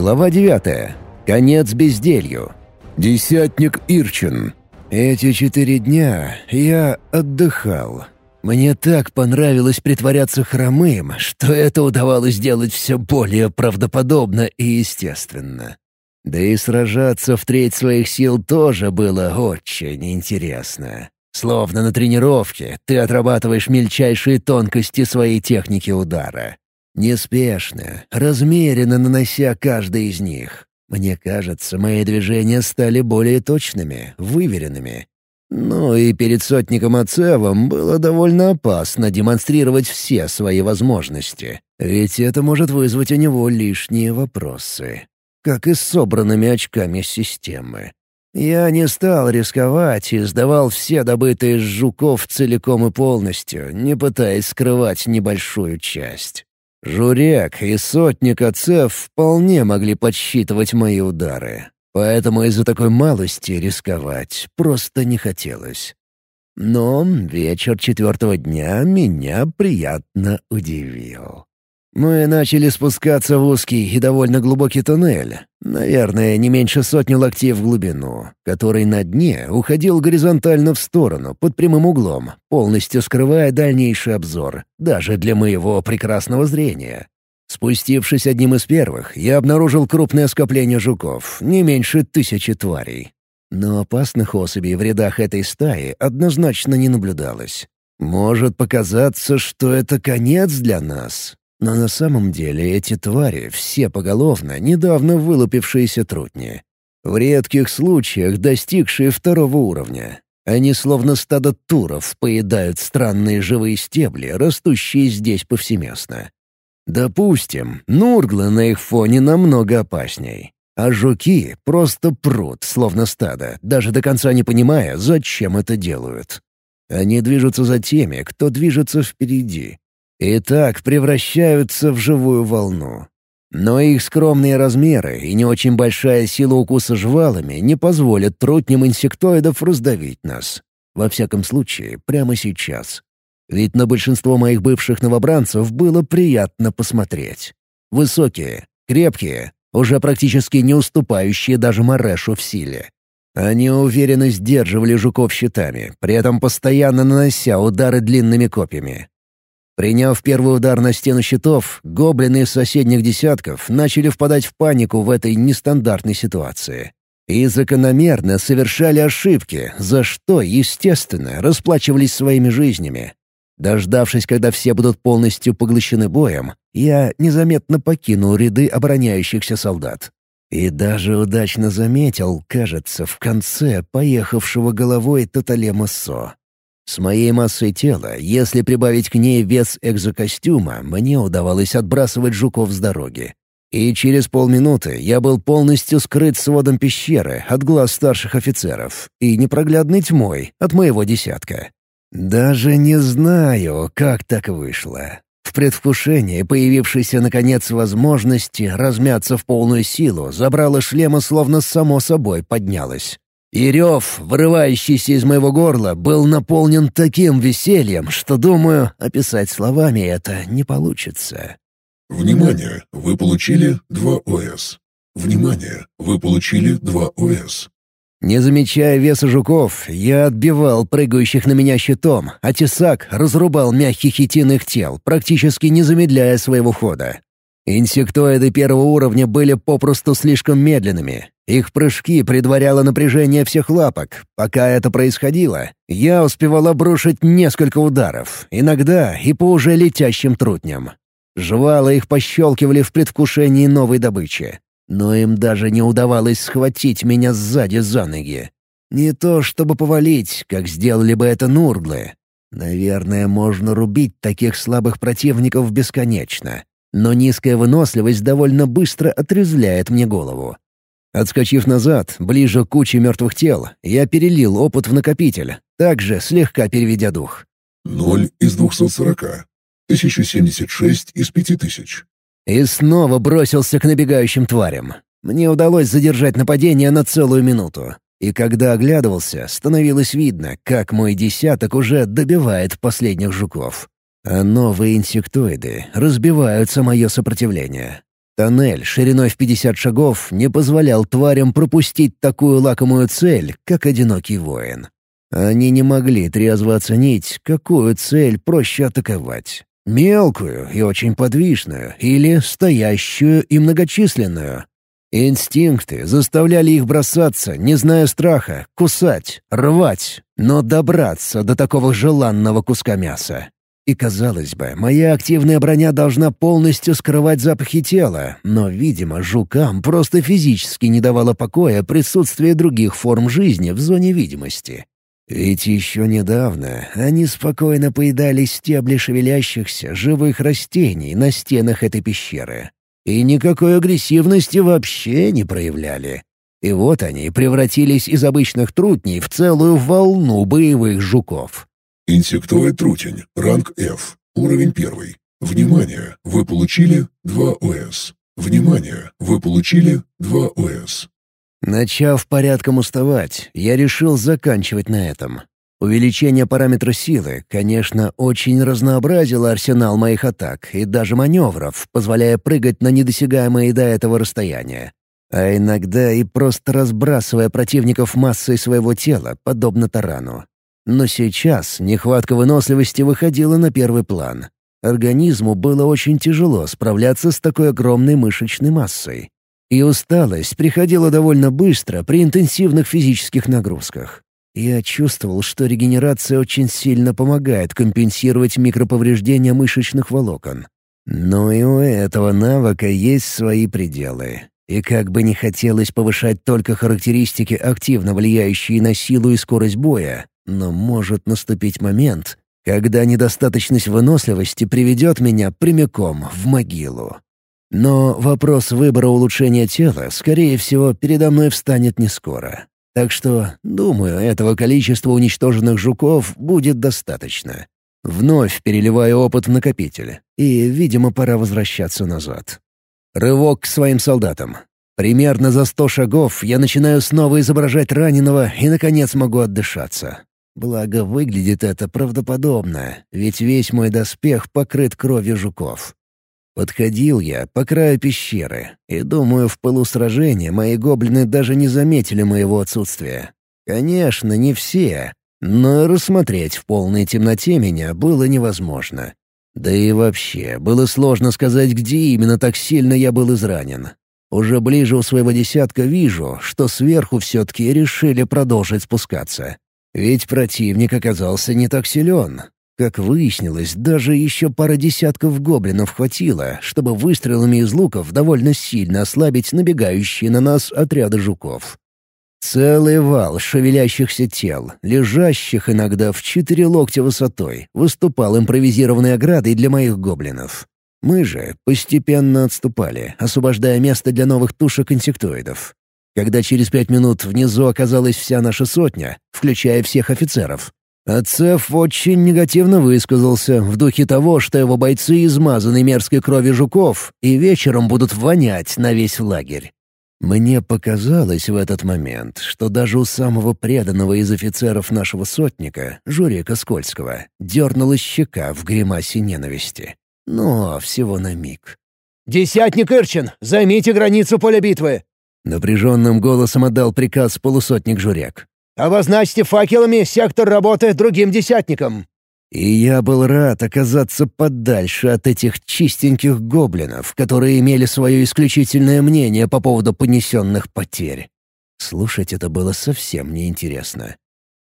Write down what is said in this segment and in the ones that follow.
Глава 9. Конец безделью. Десятник Ирчин. Эти четыре дня я отдыхал. Мне так понравилось притворяться хромым, что это удавалось делать все более правдоподобно и естественно. Да и сражаться в треть своих сил тоже было очень интересно. Словно на тренировке ты отрабатываешь мельчайшие тонкости своей техники удара. Неспешно, размеренно нанося каждый из них. Мне кажется, мои движения стали более точными, выверенными. Ну и перед сотником Ацевом было довольно опасно демонстрировать все свои возможности, ведь это может вызвать у него лишние вопросы. Как и с собранными очками системы. Я не стал рисковать и сдавал все добытые с жуков целиком и полностью, не пытаясь скрывать небольшую часть. Журек и сотник отцев вполне могли подсчитывать мои удары, поэтому из-за такой малости рисковать просто не хотелось. Но вечер четвертого дня меня приятно удивил. Мы начали спускаться в узкий и довольно глубокий туннель, наверное, не меньше сотни локтей в глубину, который на дне уходил горизонтально в сторону, под прямым углом, полностью скрывая дальнейший обзор, даже для моего прекрасного зрения. Спустившись одним из первых, я обнаружил крупное скопление жуков, не меньше тысячи тварей. Но опасных особей в рядах этой стаи однозначно не наблюдалось. Может показаться, что это конец для нас, но на самом деле эти твари все поголовно недавно вылупившиеся трутни. В редких случаях достигшие второго уровня. Они словно стадо туров поедают странные живые стебли, растущие здесь повсеместно. Допустим, нурглы на их фоне намного опасней. А жуки просто прут, словно стадо, даже до конца не понимая, зачем это делают. Они движутся за теми, кто движется впереди, и так превращаются в живую волну. Но их скромные размеры и не очень большая сила укуса жвалами не позволят трутням инсектоидов раздавить нас. Во всяком случае, прямо сейчас. Ведь на большинство моих бывших новобранцев было приятно посмотреть. Высокие, крепкие, уже практически не уступающие даже Марешу в силе. Они уверенно сдерживали жуков щитами, при этом постоянно нанося удары длинными копьями. Приняв первый удар на стену щитов, гоблины из соседних десятков начали впадать в панику в этой нестандартной ситуации. И закономерно совершали ошибки, за что, естественно, расплачивались своими жизнями. Дождавшись, когда все будут полностью поглощены боем, я незаметно покинул ряды обороняющихся солдат. И даже удачно заметил, кажется, в конце поехавшего головой Таталема Со. С моей массой тела, если прибавить к ней вес экзокостюма, мне удавалось отбрасывать жуков с дороги. И через полминуты я был полностью скрыт сводом пещеры от глаз старших офицеров и непроглядной тьмой от моего десятка. Даже не знаю, как так вышло. В предвкушении появившейся, наконец, возможности размяться в полную силу, забрало шлема словно само собой поднялось. И рев, вырывающийся из моего горла, был наполнен таким весельем, что, думаю, описать словами это не получится. Внимание! Вы получили 2 ОС. Внимание! Вы получили 2 ОС. Не замечая веса жуков, я отбивал прыгающих на меня щитом, а тесак разрубал мягких хитиных тел, практически не замедляя своего хода. Инсектоиды первого уровня были попросту слишком медленными. Их прыжки предваряло напряжение всех лапок. Пока это происходило, я успевал обрушить несколько ударов, иногда и по уже летящим трутням. Жвала их пощелкивали в предвкушении новой добычи. Но им даже не удавалось схватить меня сзади за ноги. Не то чтобы повалить, как сделали бы это нурглы. Наверное, можно рубить таких слабых противников бесконечно но низкая выносливость довольно быстро отрезвляет мне голову. Отскочив назад, ближе к куче мертвых тел, я перелил опыт в накопитель, также слегка переведя дух. «Ноль из двухсот сорока. Тысяча семьдесят шесть из пяти тысяч». И снова бросился к набегающим тварям. Мне удалось задержать нападение на целую минуту. И когда оглядывался, становилось видно, как мой десяток уже добивает последних жуков. А новые инсектоиды разбивают самое сопротивление. Тоннель шириной в 50 шагов не позволял тварям пропустить такую лакомую цель, как одинокий воин. Они не могли трезво оценить, какую цель проще атаковать. Мелкую и очень подвижную, или стоящую и многочисленную. Инстинкты заставляли их бросаться, не зная страха, кусать, рвать, но добраться до такого желанного куска мяса. И, казалось бы, моя активная броня должна полностью скрывать запахи тела, но, видимо, жукам просто физически не давало покоя присутствие других форм жизни в зоне видимости. Ведь еще недавно они спокойно поедали стебли шевелящихся живых растений на стенах этой пещеры. И никакой агрессивности вообще не проявляли. И вот они превратились из обычных трутней в целую волну боевых жуков. Инсектоид трутень, ранг F, уровень 1. Внимание, вы получили 2 ОС. Внимание, вы получили 2 ОС. Начав порядком уставать, я решил заканчивать на этом. Увеличение параметра силы, конечно, очень разнообразило арсенал моих атак и даже маневров, позволяя прыгать на недосягаемые до этого расстояния. А иногда и просто разбрасывая противников массой своего тела, подобно тарану. Но сейчас нехватка выносливости выходила на первый план. Организму было очень тяжело справляться с такой огромной мышечной массой. И усталость приходила довольно быстро при интенсивных физических нагрузках. Я чувствовал, что регенерация очень сильно помогает компенсировать микроповреждения мышечных волокон. Но и у этого навыка есть свои пределы. И как бы не хотелось повышать только характеристики, активно влияющие на силу и скорость боя, но может наступить момент, когда недостаточность выносливости приведет меня прямиком в могилу. Но вопрос выбора улучшения тела, скорее всего, передо мной встанет не скоро. Так что, думаю, этого количества уничтоженных жуков будет достаточно. Вновь переливаю опыт в накопитель, и, видимо, пора возвращаться назад. Рывок к своим солдатам. Примерно за сто шагов я начинаю снова изображать раненого и, наконец, могу отдышаться. Благо, выглядит это правдоподобно, ведь весь мой доспех покрыт кровью жуков. Подходил я по краю пещеры, и, думаю, в пылу сражения мои гоблины даже не заметили моего отсутствия. Конечно, не все, но рассмотреть в полной темноте меня было невозможно. Да и вообще, было сложно сказать, где именно так сильно я был изранен. Уже ближе у своего десятка вижу, что сверху все-таки решили продолжить спускаться. Ведь противник оказался не так силен. Как выяснилось, даже еще пара десятков гоблинов хватило, чтобы выстрелами из луков довольно сильно ослабить набегающие на нас отряды жуков. Целый вал шевелящихся тел, лежащих иногда в четыре локтя высотой, выступал импровизированной оградой для моих гоблинов. Мы же постепенно отступали, освобождая место для новых тушек инсектоидов. Когда через пять минут внизу оказалась вся наша сотня, включая всех офицеров, Ацеф очень негативно высказался в духе того, что его бойцы измазаны мерзкой кровью жуков и вечером будут вонять на весь лагерь. Мне показалось в этот момент, что даже у самого преданного из офицеров нашего сотника, Журика Скользкого, дернулась щека в гримасе ненависти. Но всего на миг. «Десятник Ирчин, займите границу поля битвы!» Напряженным голосом отдал приказ полусотник Журек. «Обозначьте факелами сектор работы другим десятникам!» И я был рад оказаться подальше от этих чистеньких гоблинов, которые имели свое исключительное мнение по поводу понесенных потерь. Слушать это было совсем неинтересно.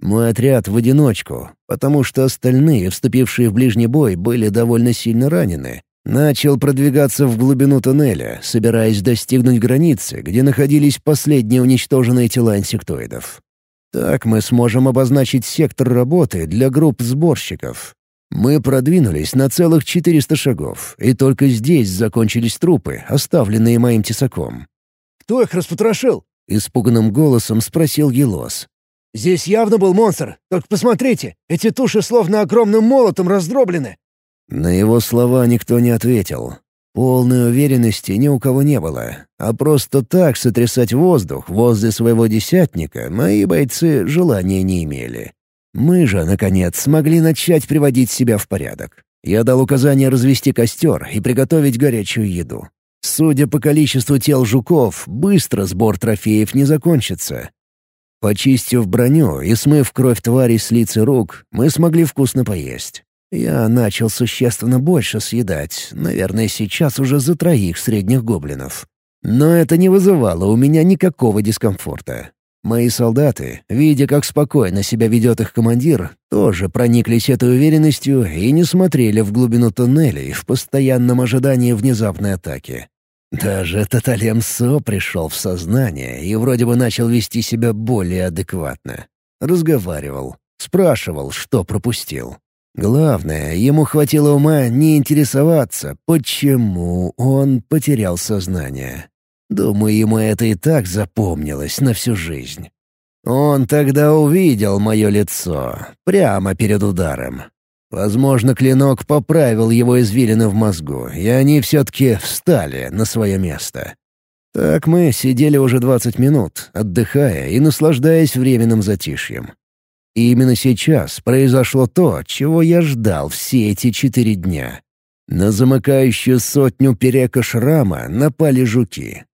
Мой отряд в одиночку, потому что остальные, вступившие в ближний бой, были довольно сильно ранены, Начал продвигаться в глубину туннеля, собираясь достигнуть границы, где находились последние уничтоженные тела инсектоидов. Так мы сможем обозначить сектор работы для групп сборщиков. Мы продвинулись на целых 400 шагов, и только здесь закончились трупы, оставленные моим тесаком. «Кто их распотрошил?» — испуганным голосом спросил Елос. «Здесь явно был монстр. Только посмотрите, эти туши словно огромным молотом раздроблены. На его слова никто не ответил. Полной уверенности ни у кого не было, а просто так сотрясать воздух возле своего десятника мои бойцы желания не имели. Мы же, наконец, смогли начать приводить себя в порядок. Я дал указание развести костер и приготовить горячую еду. Судя по количеству тел жуков, быстро сбор трофеев не закончится. Почистив броню и смыв кровь тварей с лиц и рук, мы смогли вкусно поесть. Я начал существенно больше съедать, наверное, сейчас уже за троих средних гоблинов. Но это не вызывало у меня никакого дискомфорта. Мои солдаты, видя, как спокойно себя ведет их командир, тоже прониклись этой уверенностью и не смотрели в глубину туннелей в постоянном ожидании внезапной атаки. Даже Таталем Со пришел в сознание и вроде бы начал вести себя более адекватно. Разговаривал, спрашивал, что пропустил. Главное, ему хватило ума не интересоваться, почему он потерял сознание. Думаю, ему это и так запомнилось на всю жизнь. Он тогда увидел мое лицо, прямо перед ударом. Возможно, клинок поправил его извилины в мозгу, и они все-таки встали на свое место. Так мы сидели уже двадцать минут, отдыхая и наслаждаясь временным затишьем. И именно сейчас произошло то, чего я ждал все эти четыре дня. На замыкающую сотню перека шрама напали жуки.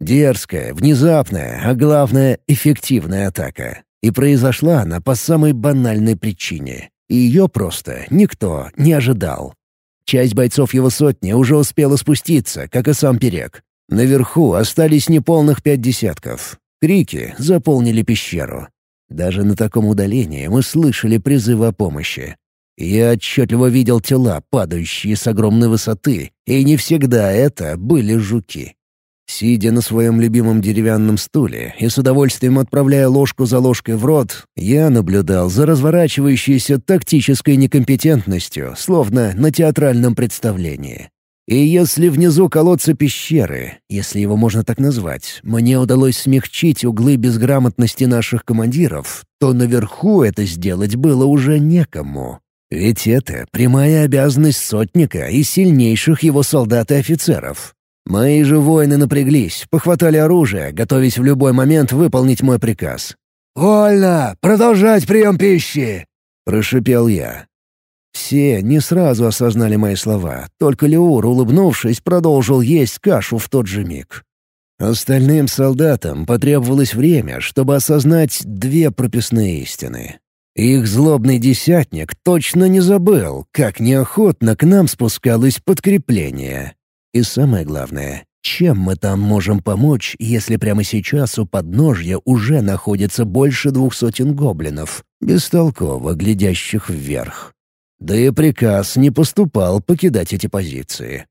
Дерзкая, внезапная, а главное — эффективная атака. И произошла она по самой банальной причине. Ее просто никто не ожидал. Часть бойцов его сотни уже успела спуститься, как и сам Перек. Наверху остались неполных пять десятков. Крики заполнили пещеру. Даже на таком удалении мы слышали призывы о помощи. Я отчетливо видел тела, падающие с огромной высоты, и не всегда это были жуки. Сидя на своем любимом деревянном стуле и с удовольствием отправляя ложку за ложкой в рот, я наблюдал за разворачивающейся тактической некомпетентностью, словно на театральном представлении. И если внизу колодца пещеры, если его можно так назвать, мне удалось смягчить углы безграмотности наших командиров, то наверху это сделать было уже некому. Ведь это прямая обязанность сотника и сильнейших его солдат и офицеров. Мои же воины напряглись, похватали оружие, готовясь в любой момент выполнить мой приказ. «Вольно! Продолжать прием пищи!» — прошипел я. Все не сразу осознали мои слова, только Леур, улыбнувшись, продолжил есть кашу в тот же миг. Остальным солдатам потребовалось время, чтобы осознать две прописные истины. Их злобный десятник точно не забыл, как неохотно к нам спускалось подкрепление. И самое главное, чем мы там можем помочь, если прямо сейчас у подножья уже находится больше двух сотен гоблинов, бестолково глядящих вверх? Да и приказ не поступал покидать эти позиции.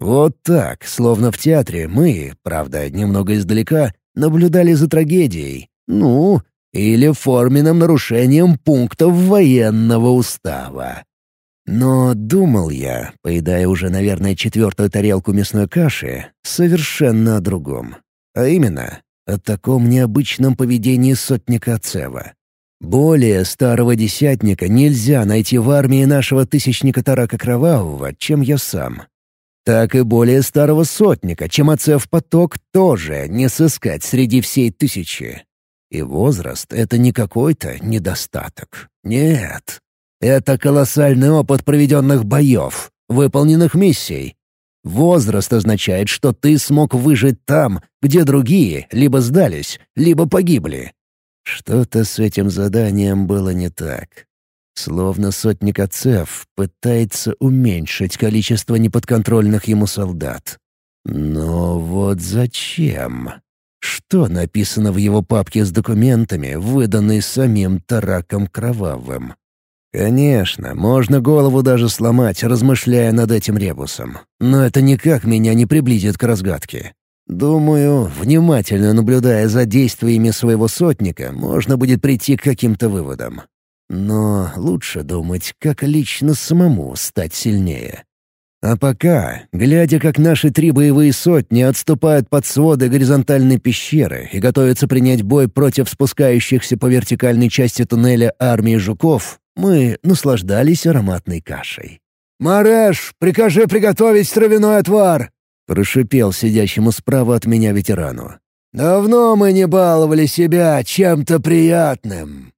Вот так, словно в театре, мы, правда, немного издалека, наблюдали за трагедией. Ну, или форменным нарушением пунктов военного устава. Но думал я, поедая уже, наверное, четвертую тарелку мясной каши, совершенно о другом. А именно, о таком необычном поведении сотника Ацева. Более старого десятника нельзя найти в армии нашего тысячника Тарака Кровавого, чем я сам. Так и более старого сотника, чем Ацев Поток, тоже не сыскать среди всей тысячи. И возраст — это не какой-то недостаток. Нет, это колоссальный опыт проведенных боев, выполненных миссий. Возраст означает, что ты смог выжить там, где другие либо сдались, либо погибли. Что-то с этим заданием было не так. Словно сотник отцев пытается уменьшить количество неподконтрольных ему солдат. Но вот зачем? Что написано в его папке с документами, выданной самим Тараком Кровавым? Конечно, можно голову даже сломать, размышляя над этим ребусом. Но это никак меня не приблизит к разгадке. Думаю, внимательно наблюдая за действиями своего сотника, можно будет прийти к каким-то выводам. Но лучше думать, как лично самому стать сильнее. А пока, глядя, как наши три боевые сотни отступают под своды горизонтальной пещеры и готовятся принять бой против спускающихся по вертикальной части туннеля армии жуков, мы наслаждались ароматной кашей. «Мареш, прикажи приготовить травяной отвар!» — прошипел сидящему справа от меня ветерану. «Давно мы не баловали себя чем-то приятным!»